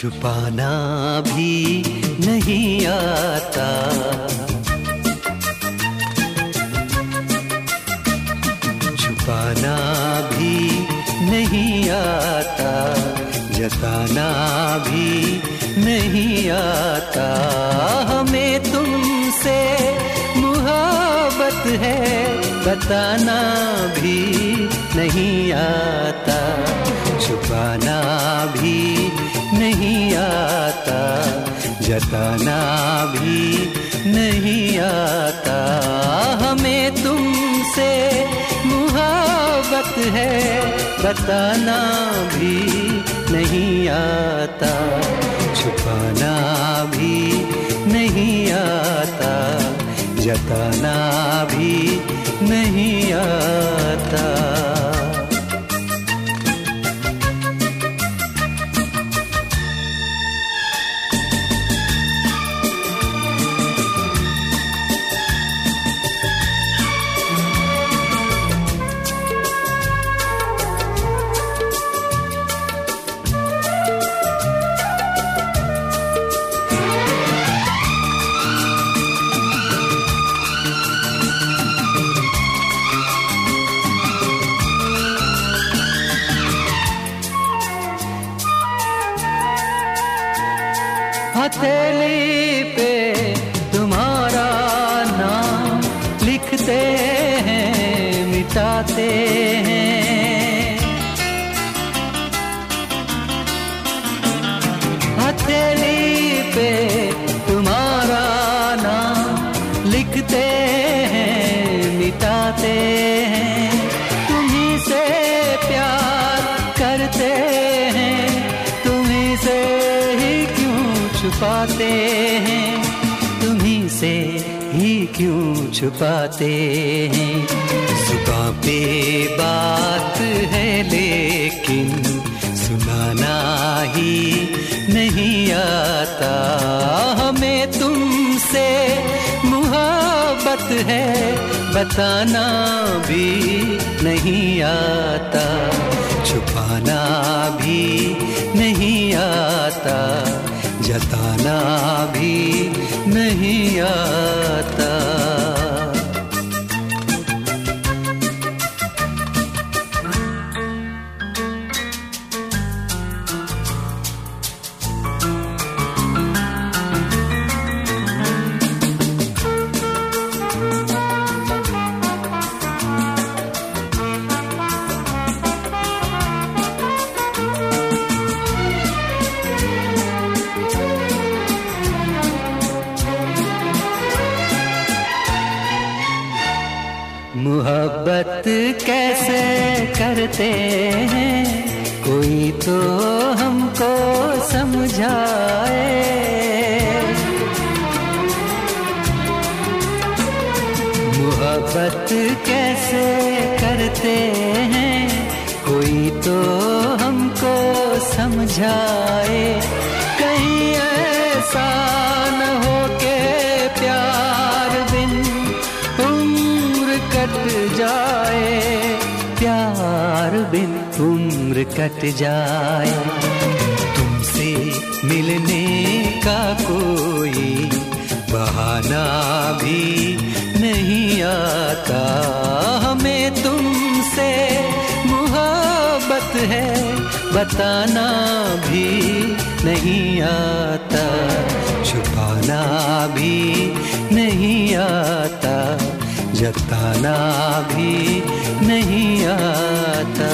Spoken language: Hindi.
छुपाना भी नहीं आता। छुपाना भी नहीं आता, जताना भी नहीं आता। हमें तुमसे मुहब्बत है, बताना भी नहीं आता। छुपाना भी नहीं आता, जताना भी नहीं आता। हमें तुमसे मुहाबत है, बताना भी नहीं आता, छुपाना भी नहीं आता, जताना भी नहीं आता। हथेली पे तुम्हारा नाम लिखते हैं मिटाते हैं। छुपाते हैं, तुम्ही से ही क्यों छुपाते हैं? सुबह पे बात है, लेकिन सुनाना ही नहीं आता। हमें तुमसे मुहब्बत है, बताना भी नहीं आता। छुपाना भी नहीं आता। जताना भी नहीं आता। करते हैं। कोई तो हमको समझाए। मोहब्बत कैसे करते हैं? कोई तो हमको समझाए। बिन उम्र कट जाए। तुमसे मिलने का कोई बहाना भी नहीं आता। हमें तुमसे मोहब्बत है, बताना भी नहीं आता। छुपाना भी नहीं आता। जताना भी नहीं आता।